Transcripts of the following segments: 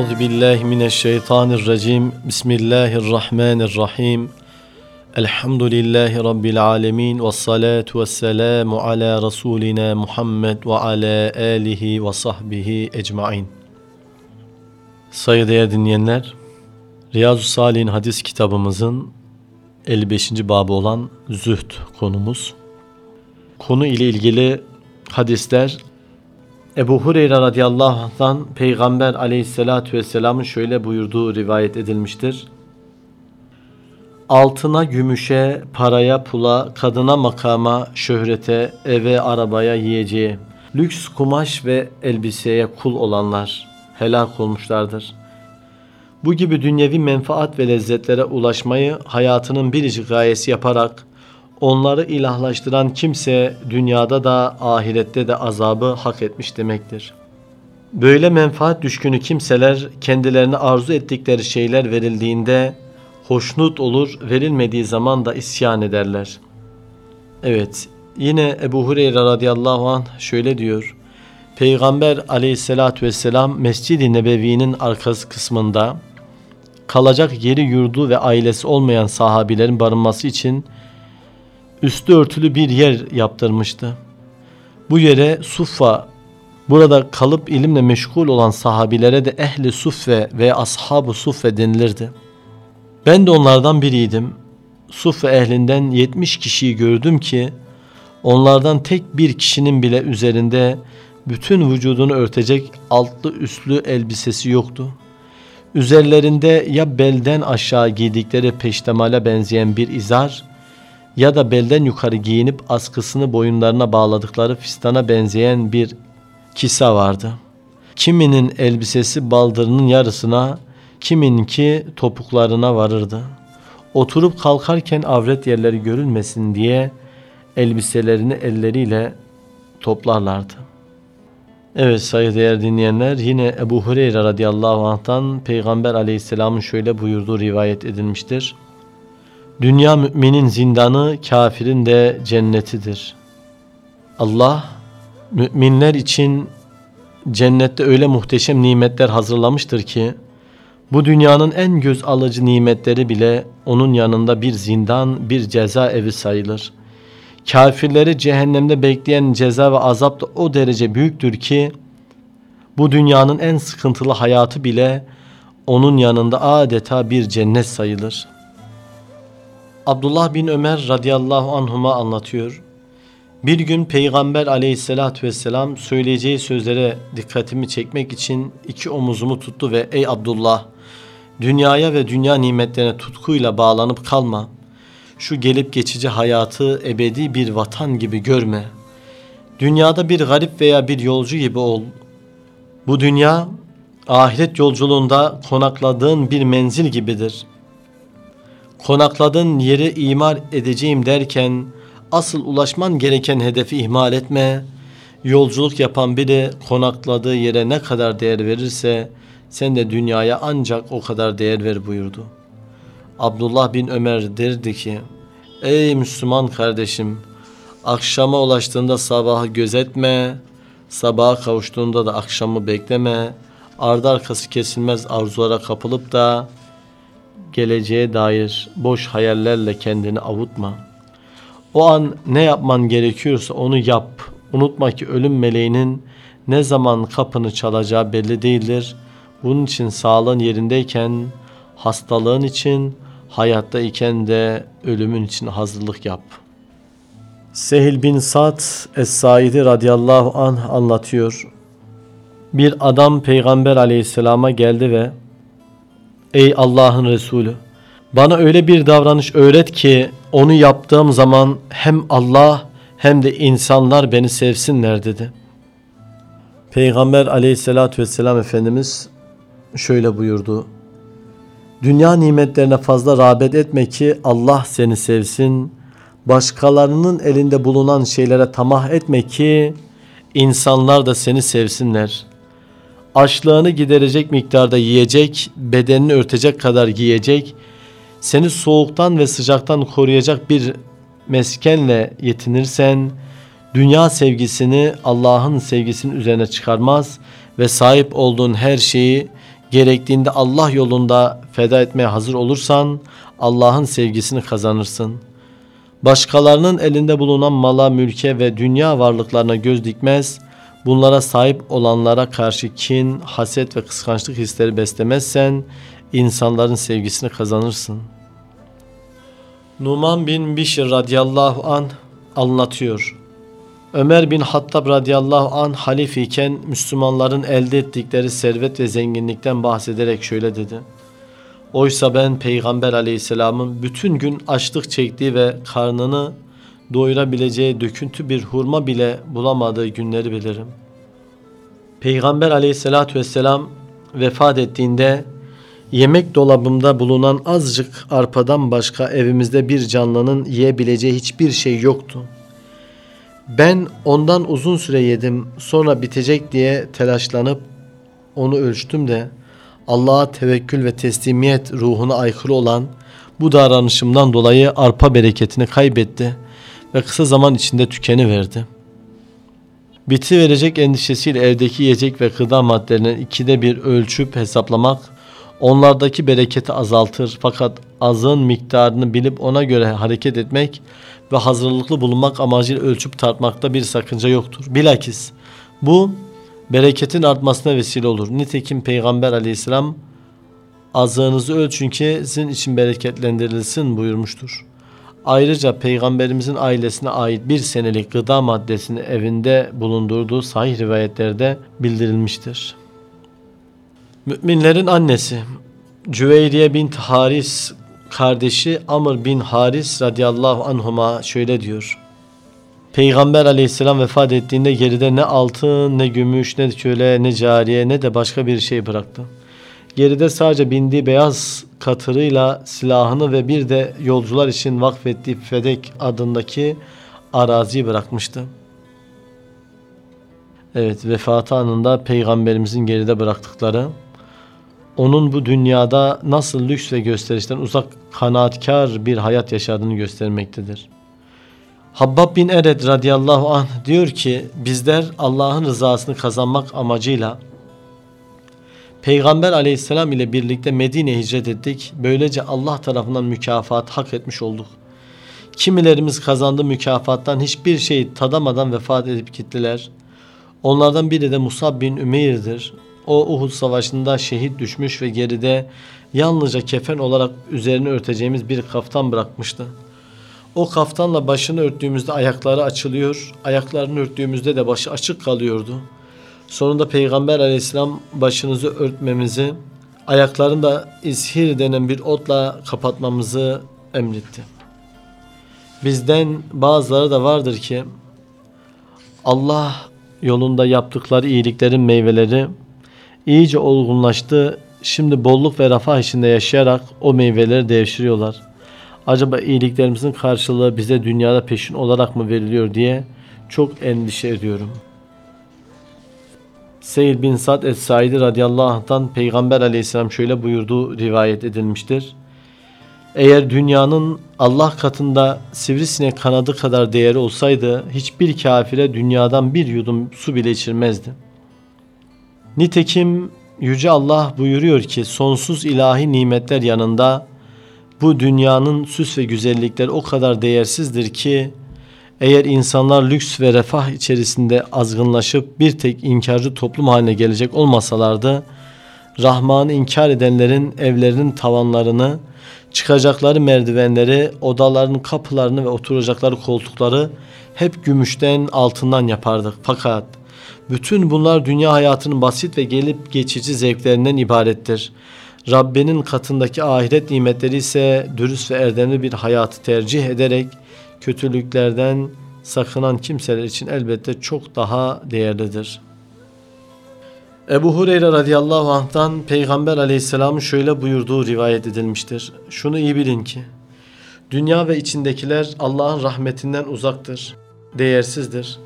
Euzu billahi mineşşeytanirracim. Bismillahirrahmanirrahim. Elhamdülillahi rabbil alamin ve salatu vesselamu ala rasulina Muhammed ve ala alihi ve sahbihi ecmaîn. Saygıdeğer dinleyenler, Riyazu Salih'in hadis kitabımızın 55. babı olan zühd konumuz. Konu ile ilgili hadisler Ebu Hureyre radıyallahu anh'tan Peygamber aleyhissalatü vesselamın şöyle buyurduğu rivayet edilmiştir. Altına, gümüşe, paraya, pula, kadına, makama, şöhrete, eve, arabaya, yiyeceğe, lüks kumaş ve elbiseye kul olanlar helak olmuşlardır. Bu gibi dünyevi menfaat ve lezzetlere ulaşmayı hayatının biricik gayesi yaparak onları ilahlaştıran kimse dünyada da ahirette de azabı hak etmiş demektir. Böyle menfaat düşkünü kimseler kendilerine arzu ettikleri şeyler verildiğinde hoşnut olur, verilmediği zaman da isyan ederler. Evet, yine Ebu Hureyre radıyallahu anh şöyle diyor. Peygamber aleyhissalatü vesselam Mescid-i Nebevi'nin arkası kısmında kalacak yeri yurdu ve ailesi olmayan sahabilerin barınması için üstü örtülü bir yer yaptırmıştı. Bu yere Suffa, burada kalıp ilimle meşgul olan sahabilere de ehli suffe ve ashabu suffe denilirdi. Ben de onlardan biriydim. Suffe ehlinden 70 kişiyi gördüm ki onlardan tek bir kişinin bile üzerinde bütün vücudunu örtecek altlı üstlü elbisesi yoktu. Üzerlerinde ya belden aşağı giydikleri peştemale benzeyen bir izar ya da belden yukarı giyinip askısını boyunlarına bağladıkları fistana benzeyen bir kisa vardı. Kiminin elbisesi baldırının yarısına, kiminki topuklarına varırdı. Oturup kalkarken avret yerleri görülmesin diye elbiselerini elleriyle toplarlardı. Evet saygıdeğer dinleyenler yine Ebu Hureyre radıyallahu anh'tan Peygamber aleyhisselamın şöyle buyurduğu rivayet edilmiştir. Dünya müminin zindanı, kafirin de cennetidir. Allah müminler için cennette öyle muhteşem nimetler hazırlamıştır ki bu dünyanın en göz alıcı nimetleri bile onun yanında bir zindan, bir ceza evi sayılır. Kafirleri cehennemde bekleyen ceza ve azap da o derece büyüktür ki bu dünyanın en sıkıntılı hayatı bile onun yanında adeta bir cennet sayılır.'' Abdullah bin Ömer radıyallahu anhuma anlatıyor. Bir gün Peygamber aleyhissalatü vesselam söyleyeceği sözlere dikkatimi çekmek için iki omuzumu tuttu ve ey Abdullah dünyaya ve dünya nimetlerine tutkuyla bağlanıp kalma. Şu gelip geçici hayatı ebedi bir vatan gibi görme. Dünyada bir garip veya bir yolcu gibi ol. Bu dünya ahiret yolculuğunda konakladığın bir menzil gibidir.'' Konakladığın yeri imar edeceğim derken asıl ulaşman gereken hedefi ihmal etme. Yolculuk yapan biri konakladığı yere ne kadar değer verirse sen de dünyaya ancak o kadar değer ver buyurdu. Abdullah bin Ömer derdi ki Ey Müslüman kardeşim akşama ulaştığında sabahı gözetme sabaha kavuştuğunda da akşamı bekleme ardı arkası kesilmez arzulara kapılıp da geleceğe dair boş hayallerle kendini avutma. O an ne yapman gerekiyorsa onu yap. Unutma ki ölüm meleğinin ne zaman kapını çalacağı belli değildir. Bunun için sağlığın yerindeyken, hastalığın için, hayatta iken de ölümün için hazırlık yap. Sehil bin Sa'd Es-Saidi radıyallahu anh anlatıyor. Bir adam Peygamber aleyhisselama geldi ve Ey Allah'ın Resulü bana öyle bir davranış öğret ki onu yaptığım zaman hem Allah hem de insanlar beni sevsinler dedi. Peygamber aleyhissalatü vesselam Efendimiz şöyle buyurdu. Dünya nimetlerine fazla rağbet etme ki Allah seni sevsin. Başkalarının elinde bulunan şeylere tamah etme ki insanlar da seni sevsinler açlığını giderecek miktarda yiyecek, bedenini örtecek kadar giyecek, seni soğuktan ve sıcaktan koruyacak bir meskenle yetinirsen, dünya sevgisini Allah'ın sevgisinin üzerine çıkarmaz ve sahip olduğun her şeyi Gerektiğinde Allah yolunda feda etmeye hazır olursan Allah'ın sevgisini kazanırsın. Başkalarının elinde bulunan mala, mülke ve dünya varlıklarına göz dikmez, bunlara sahip olanlara karşı kin, haset ve kıskançlık hisleri beslemezsen insanların sevgisini kazanırsın. Numan bin Bişir radıyallahu an anlatıyor. Ömer bin Hattab radıyallahu an halif iken Müslümanların elde ettikleri servet ve zenginlikten bahsederek şöyle dedi. Oysa ben Peygamber aleyhisselamın bütün gün açlık çektiği ve karnını doyurabileceği döküntü bir hurma bile bulamadığı günleri bilirim. Peygamber aleyhissalatü vesselam vefat ettiğinde yemek dolabımda bulunan azıcık arpadan başka evimizde bir canlının yiyebileceği hiçbir şey yoktu.'' Ben ondan uzun süre yedim sonra bitecek diye telaşlanıp onu ölçtüm de Allah'a tevekkül ve teslimiyet ruhuna aykırı olan bu davranışımdan dolayı arpa bereketini kaybetti ve kısa zaman içinde tükeni verdi. Biti verecek endişesiyle evdeki yiyecek ve gıda maddelerinin ikide bir ölçüp hesaplamak onlardaki bereketi azaltır fakat azın miktarını bilip ona göre hareket etmek ve hazırlıklı bulunmak amacıyla ölçüp tartmakta bir sakınca yoktur. Bilakis bu bereketin artmasına vesile olur. Nitekim Peygamber aleyhisselam azığınızı ölçün ki sizin için bereketlendirilsin buyurmuştur. Ayrıca Peygamberimizin ailesine ait bir senelik gıda maddesini evinde bulundurduğu sahih rivayetlerde bildirilmiştir. Müminlerin annesi Cüveyriye bint Haris kardeşi Amr bin Haris radıyallahu anhuma şöyle diyor. Peygamber aleyhisselam vefat ettiğinde geride ne altın, ne gümüş, ne köle, ne cariye, ne de başka bir şey bıraktı. Geride sadece bindiği beyaz katırıyla silahını ve bir de yolcular için vakfettiği Fedek adındaki araziyi bırakmıştı. Evet vefatı anında peygamberimizin geride bıraktıkları onun bu dünyada nasıl lüks ve gösterişten uzak kanaatkar bir hayat yaşadığını göstermektedir. Habbab bin Ered radıyallahu anh diyor ki bizler Allah'ın rızasını kazanmak amacıyla Peygamber aleyhisselam ile birlikte Medine'ye hicret ettik. Böylece Allah tarafından mükafat hak etmiş olduk. Kimilerimiz kazandığı mükafattan hiçbir şey tadamadan vefat edip gittiler. Onlardan biri de Musab bin Ümeyr'dir. O Uhud savaşında şehit düşmüş ve geride yalnızca kefen olarak üzerini örteceğimiz bir kaftan bırakmıştı. O kaftanla başını örttüğümüzde ayakları açılıyor, ayaklarını örttüğümüzde de başı açık kalıyordu. Sonunda Peygamber aleyhisselam başınızı örtmemizi, ayaklarını da izhir denen bir otla kapatmamızı emretti. Bizden bazıları da vardır ki Allah yolunda yaptıkları iyiliklerin meyveleri iyice olgunlaştı. Şimdi bolluk ve refah içinde yaşayarak o meyveleri devşiriyorlar. Acaba iyiliklerimizin karşılığı bize dünyada peşin olarak mı veriliyor diye çok endişe ediyorum. Seyyid bin Sad es-Saidi radıyallahu anh'tan Peygamber aleyhisselam şöyle buyurduğu rivayet edilmiştir. Eğer dünyanın Allah katında sivrisinek kanadı kadar değeri olsaydı hiçbir kafire dünyadan bir yudum su bile içirmezdi.'' Nitekim Yüce Allah buyuruyor ki sonsuz ilahi nimetler yanında bu dünyanın süs ve güzellikleri o kadar değersizdir ki eğer insanlar lüks ve refah içerisinde azgınlaşıp bir tek inkarcı toplum haline gelecek olmasalardı Rahman'ı inkar edenlerin evlerinin tavanlarını, çıkacakları merdivenleri, odalarının kapılarını ve oturacakları koltukları hep gümüşten, altından yapardık. Fakat bütün bunlar dünya hayatının basit ve gelip geçici zevklerinden ibarettir. Rabbinin katındaki ahiret nimetleri ise dürüst ve erdemli bir hayatı tercih ederek kötülüklerden sakınan kimseler için elbette çok daha değerlidir. Ebu Hureyre radıyallahu anh'tan Peygamber aleyhisselamın şöyle buyurduğu rivayet edilmiştir. Şunu iyi bilin ki dünya ve içindekiler Allah'ın rahmetinden uzaktır, değersizdir.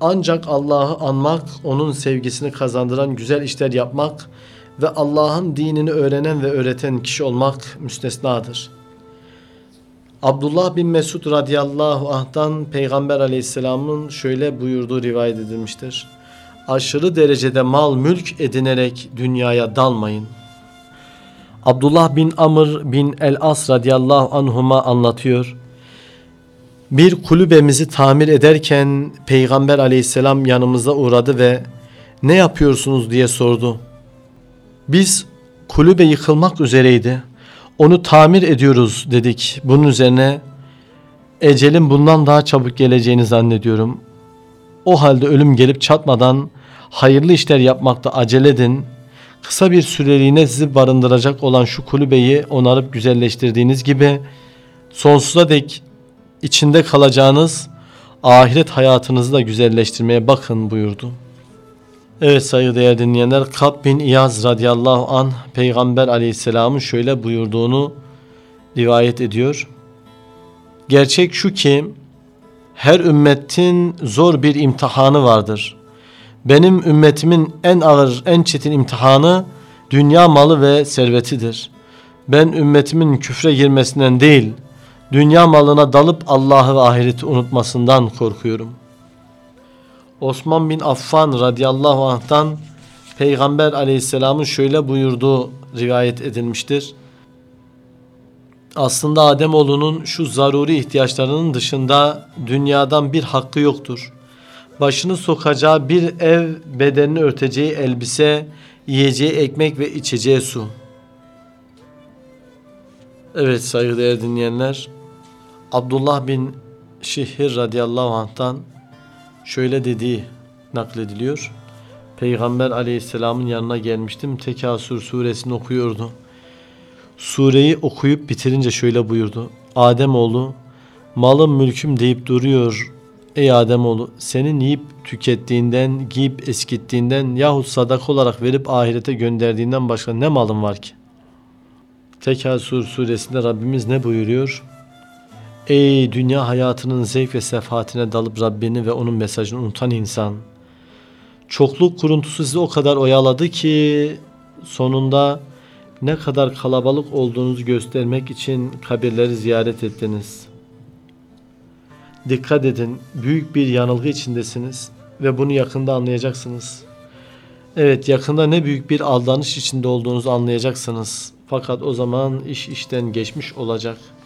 Ancak Allah'ı anmak, onun sevgisini kazandıran güzel işler yapmak ve Allah'ın dinini öğrenen ve öğreten kişi olmak müstesnadır. Abdullah bin Mesud radıyallahu anh'tan Peygamber aleyhisselamın şöyle buyurduğu rivayet edilmiştir. Aşırı derecede mal mülk edinerek dünyaya dalmayın.'' Abdullah bin Amr bin el-As radıyallahu anhuma anlatıyor. Bir kulübemizi tamir ederken Peygamber aleyhisselam yanımıza uğradı ve ne yapıyorsunuz diye sordu. Biz kulübe yıkılmak üzereydi. Onu tamir ediyoruz dedik. Bunun üzerine ecelin bundan daha çabuk geleceğini zannediyorum. O halde ölüm gelip çatmadan hayırlı işler yapmakta acele edin. Kısa bir süreliğine sizi barındıracak olan şu kulübeyi onarıp güzelleştirdiğiniz gibi sonsuza dek içinde kalacağınız ahiret hayatınızı da güzelleştirmeye bakın buyurdu. Evet saygıdeğer dinleyenler Kab bin İyaz radıyallahu an Peygamber aleyhisselamın şöyle buyurduğunu rivayet ediyor. Gerçek şu ki her ümmetin zor bir imtihanı vardır. Benim ümmetimin en ağır, en çetin imtihanı dünya malı ve servetidir. Ben ümmetimin küfre girmesinden değil, dünya malına dalıp Allah'ı ve ahireti unutmasından korkuyorum. Osman bin Affan radıyallahu anh'tan Peygamber aleyhisselamın şöyle buyurduğu rivayet edilmiştir. Aslında Ademoğlunun şu zaruri ihtiyaçlarının dışında dünyadan bir hakkı yoktur. Başını sokacağı bir ev, bedenini örteceği elbise, yiyeceği ekmek ve içeceği su. Evet saygıdeğer dinleyenler, Abdullah bin Şihir radıyallahu anh'tan şöyle dediği naklediliyor. Peygamber aleyhisselamın yanına gelmiştim. Tekasür suresini okuyordu. Sureyi okuyup bitirince şöyle buyurdu. Ademoğlu malım mülküm deyip duruyor. Ey Ademoğlu senin yiyip tükettiğinden, giyip eskittiğinden yahut sadak olarak verip ahirete gönderdiğinden başka ne malın var ki? Tekasür suresinde Rabbimiz ne buyuruyor? Ey dünya hayatının zevk ve sefahatine dalıp Rabbini ve onun mesajını unutan insan. Çokluk kuruntusu sizi o kadar oyaladı ki sonunda ne kadar kalabalık olduğunuzu göstermek için kabirleri ziyaret ettiniz. Dikkat edin, büyük bir yanılgı içindesiniz ve bunu yakında anlayacaksınız. Evet, yakında ne büyük bir aldanış içinde olduğunuzu anlayacaksınız. Fakat o zaman iş işten geçmiş olacak.''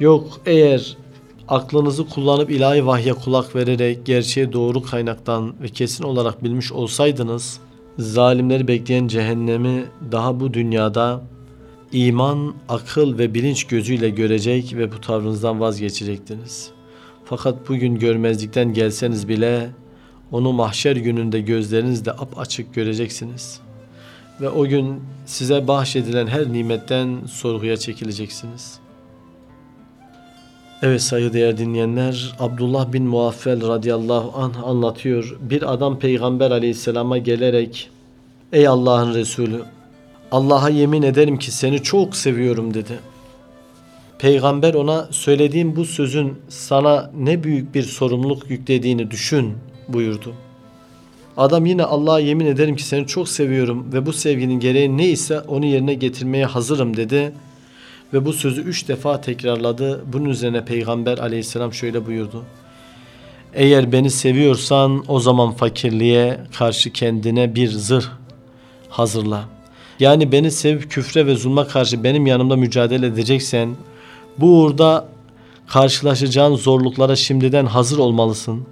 Yok eğer aklınızı kullanıp ilahi vahye kulak vererek gerçeği doğru kaynaktan ve kesin olarak bilmiş olsaydınız zalimleri bekleyen cehennemi daha bu dünyada iman, akıl ve bilinç gözüyle görecek ve bu tavrınızdan vazgeçecektiniz. Fakat bugün görmezlikten gelseniz bile onu mahşer gününde gözlerinizle açık göreceksiniz. Ve o gün size bahşedilen her nimetten sorguya çekileceksiniz.'' Evet saygıdeğer dinleyenler Abdullah bin Muaffel radıyallahu anh anlatıyor. Bir adam peygamber aleyhisselama gelerek Ey Allah'ın Resulü Allah'a yemin ederim ki seni çok seviyorum dedi. Peygamber ona söylediğim bu sözün sana ne büyük bir sorumluluk yüklediğini düşün buyurdu. Adam yine Allah'a yemin ederim ki seni çok seviyorum ve bu sevginin gereği ne ise onu yerine getirmeye hazırım dedi.'' Ve bu sözü üç defa tekrarladı. Bunun üzerine Peygamber aleyhisselam şöyle buyurdu. Eğer beni seviyorsan o zaman fakirliğe karşı kendine bir zırh hazırla. Yani beni sevip küfre ve zulma karşı benim yanımda mücadele edeceksen bu uğurda karşılaşacağın zorluklara şimdiden hazır olmalısın.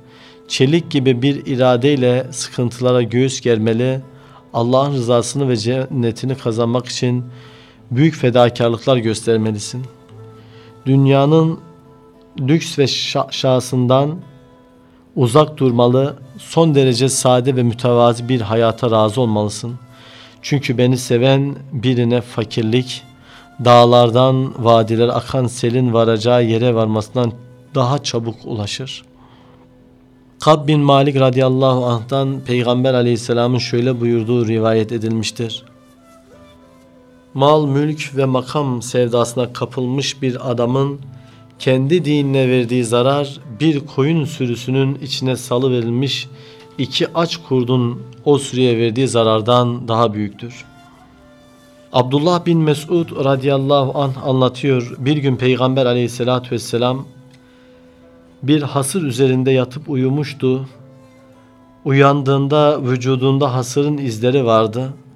Çelik gibi bir iradeyle sıkıntılara göğüs germeli, Allah'ın rızasını ve cennetini kazanmak için büyük fedakarlıklar göstermelisin. Dünyanın lüks ve şahsından uzak durmalı, son derece sade ve mütevazi bir hayata razı olmalısın. Çünkü beni seven birine fakirlik, dağlardan vadiler akan selin varacağı yere varmasından daha çabuk ulaşır. Kab bin Malik radıyallahu anh'tan Peygamber aleyhisselamın şöyle buyurduğu rivayet edilmiştir mal, mülk ve makam sevdasına kapılmış bir adamın kendi dinine verdiği zarar bir koyun sürüsünün içine salı verilmiş iki aç kurdun o sürüye verdiği zarardan daha büyüktür. Abdullah bin Mesud radıyallahu anh anlatıyor. Bir gün Peygamber aleyhissalatü vesselam bir hasır üzerinde yatıp uyumuştu. Uyandığında vücudunda hasırın izleri vardı.''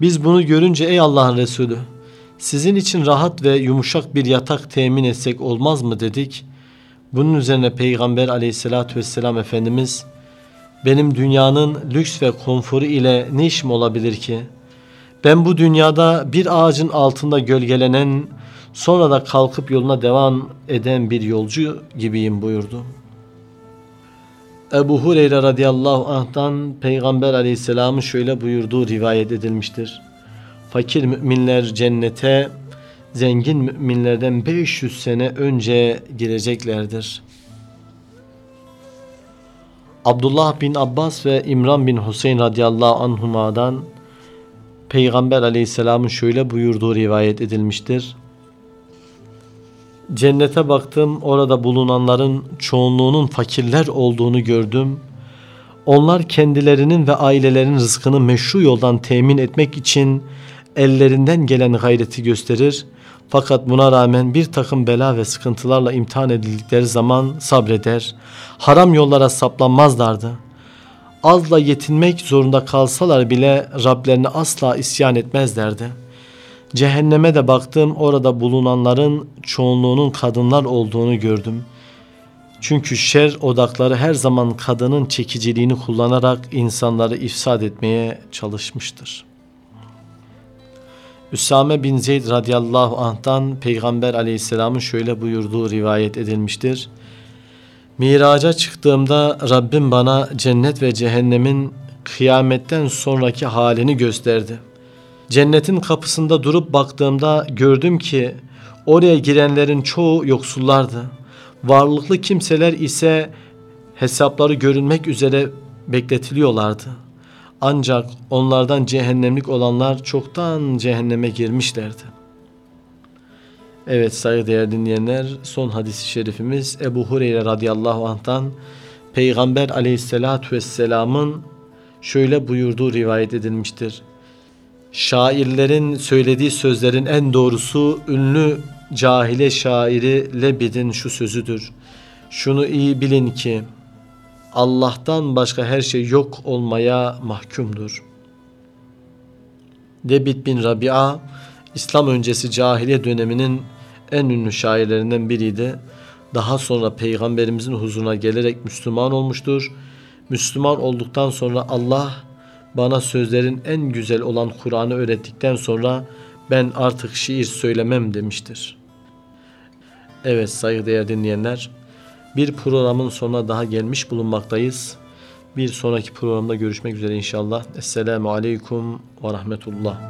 Biz bunu görünce ey Allah'ın Resulü Sizin için rahat ve yumuşak bir yatak temin etsek olmaz mı dedik. Bunun üzerine Peygamber aleyhissalatü vesselam Efendimiz benim dünyanın lüks ve konforu ile ne işim olabilir ki? Ben bu dünyada bir ağacın altında gölgelenen sonra da kalkıp yoluna devam eden bir yolcu gibiyim buyurdu. Ebu Hureyre radıyallahu anh'tan Peygamber aleyhisselamın şöyle buyurduğu rivayet edilmiştir. Fakir müminler cennete zengin müminlerden 500 sene önce gireceklerdir. Abdullah bin Abbas ve İmran bin Hüseyin radıyallahu anhuma'dan Peygamber aleyhisselamın şöyle buyurduğu rivayet edilmiştir. Cennete baktım, orada bulunanların çoğunluğunun fakirler olduğunu gördüm. Onlar kendilerinin ve ailelerin rızkını meşru yoldan temin etmek için ellerinden gelen gayreti gösterir. Fakat buna rağmen bir takım bela ve sıkıntılarla imtihan edildikleri zaman sabreder. Haram yollara saplanmazlardı. Azla yetinmek zorunda kalsalar bile Rablerine asla isyan etmezlerdi.'' Cehenneme de baktım orada bulunanların çoğunluğunun kadınlar olduğunu gördüm. Çünkü şer odakları her zaman kadının çekiciliğini kullanarak insanları ifsad etmeye çalışmıştır. Üsame bin Zeyd radıyallahu anh'tan Peygamber aleyhisselamın şöyle buyurduğu rivayet edilmiştir. Miraca çıktığımda Rabbim bana cennet ve cehennemin kıyametten sonraki halini gösterdi.'' Cennetin kapısında durup baktığımda gördüm ki oraya girenlerin çoğu yoksullardı. Varlıklı kimseler ise hesapları görünmek üzere bekletiliyorlardı. Ancak onlardan cehennemlik olanlar çoktan cehenneme girmişlerdi. Evet saygıdeğer dinleyenler son hadisi şerifimiz Ebu Hureyre radıyallahu anh'tan Peygamber aleyhissalatü vesselamın şöyle buyurduğu rivayet edilmiştir. Şairlerin söylediği sözlerin en doğrusu ünlü cahile şairi Lebid'in şu sözüdür. Şunu iyi bilin ki Allah'tan başka her şey yok olmaya mahkumdur. Lebid bin Rabia İslam öncesi cahiliye döneminin en ünlü şairlerinden biriydi. Daha sonra peygamberimizin huzuruna gelerek Müslüman olmuştur. Müslüman olduktan sonra Allah bana sözlerin en güzel olan Kur'an'ı öğrettikten sonra ben artık şiir söylemem demiştir. Evet saygıdeğer dinleyenler bir programın sonuna daha gelmiş bulunmaktayız. Bir sonraki programda görüşmek üzere inşallah. Esselamu Aleyküm ve Rahmetullah.